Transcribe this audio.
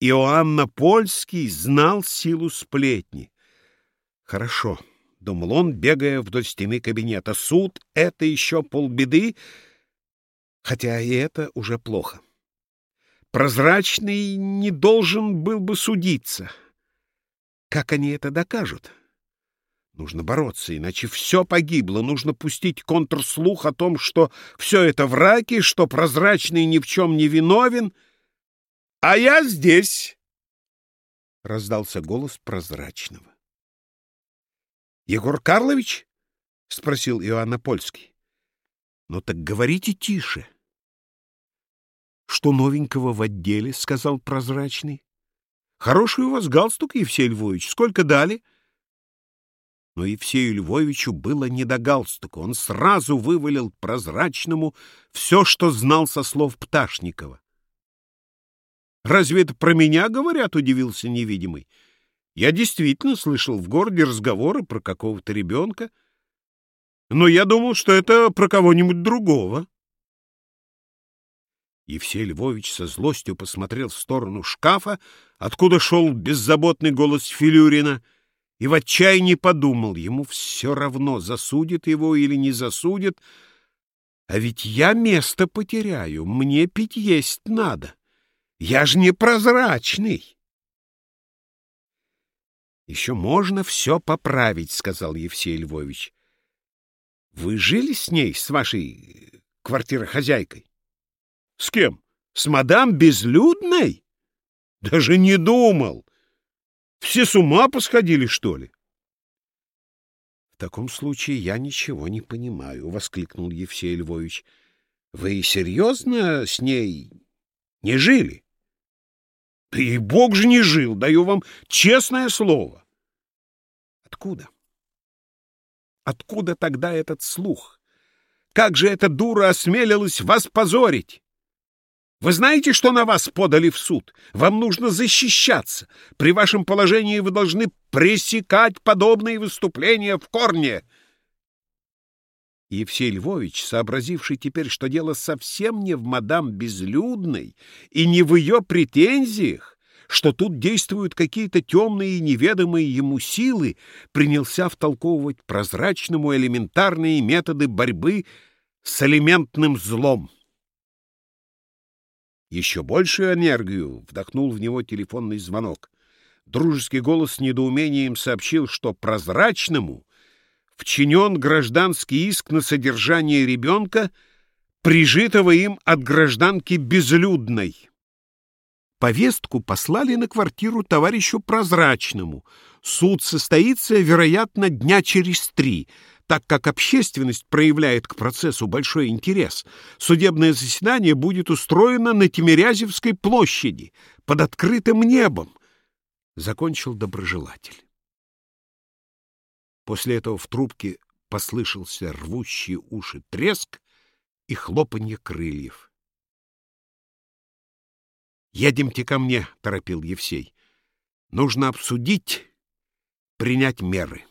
Иоанна Польский знал силу сплетни. Хорошо, — думал он, бегая вдоль стены кабинета, — суд — это еще полбеды, хотя и это уже плохо. Прозрачный не должен был бы судиться. Как они это докажут? Нужно бороться, иначе все погибло. Нужно пустить контрслух о том, что все это враки, что прозрачный ни в чем не виновен — «А я здесь!» — раздался голос прозрачного. «Егор Карлович?» — спросил Иоанна Польский. «Ну так говорите тише». «Что новенького в отделе?» — сказал прозрачный. «Хороший у вас галстук, Евсей Львович. Сколько дали?» Но Евсею Львовичу было не до галстука. Он сразу вывалил прозрачному все, что знал со слов Пташникова. Разве это про меня говорят, удивился невидимый. Я действительно слышал в городе разговоры про какого-то ребенка, но я думал, что это про кого-нибудь другого. Евсей Львович со злостью посмотрел в сторону шкафа, откуда шел беззаботный голос Филюрина, и в отчаянии подумал, ему все равно, засудит его или не засудит, а ведь я место потеряю, мне пить есть надо. Я ж не прозрачный. Еще можно все поправить, сказал Евсей Львович. Вы жили с ней, с вашей квартирохозяйкой? С кем? С мадам Безлюдной? Даже не думал. Все с ума посходили, что ли? — В таком случае я ничего не понимаю, — воскликнул Евсей Львович. — Вы серьезно с ней не жили? Да и бог же не жил, даю вам честное слово. Откуда? Откуда тогда этот слух? Как же эта дура осмелилась вас позорить? Вы знаете, что на вас подали в суд? Вам нужно защищаться. При вашем положении вы должны пресекать подобные выступления в корне. Евсей Львович, сообразивший теперь, что дело совсем не в мадам Безлюдной и не в ее претензиях, что тут действуют какие-то темные и неведомые ему силы, принялся втолковывать прозрачному элементарные методы борьбы с элементным злом. Еще большую энергию вдохнул в него телефонный звонок. Дружеский голос с недоумением сообщил, что прозрачному вчинен гражданский иск на содержание ребенка, прижитого им от гражданки безлюдной. Повестку послали на квартиру товарищу Прозрачному. Суд состоится, вероятно, дня через три. Так как общественность проявляет к процессу большой интерес, судебное заседание будет устроено на Тимирязевской площади, под открытым небом, — закончил доброжелатель. После этого в трубке послышался рвущий уши треск и хлопанье крыльев. «Едемте ко мне», — торопил Евсей. «Нужно обсудить, принять меры».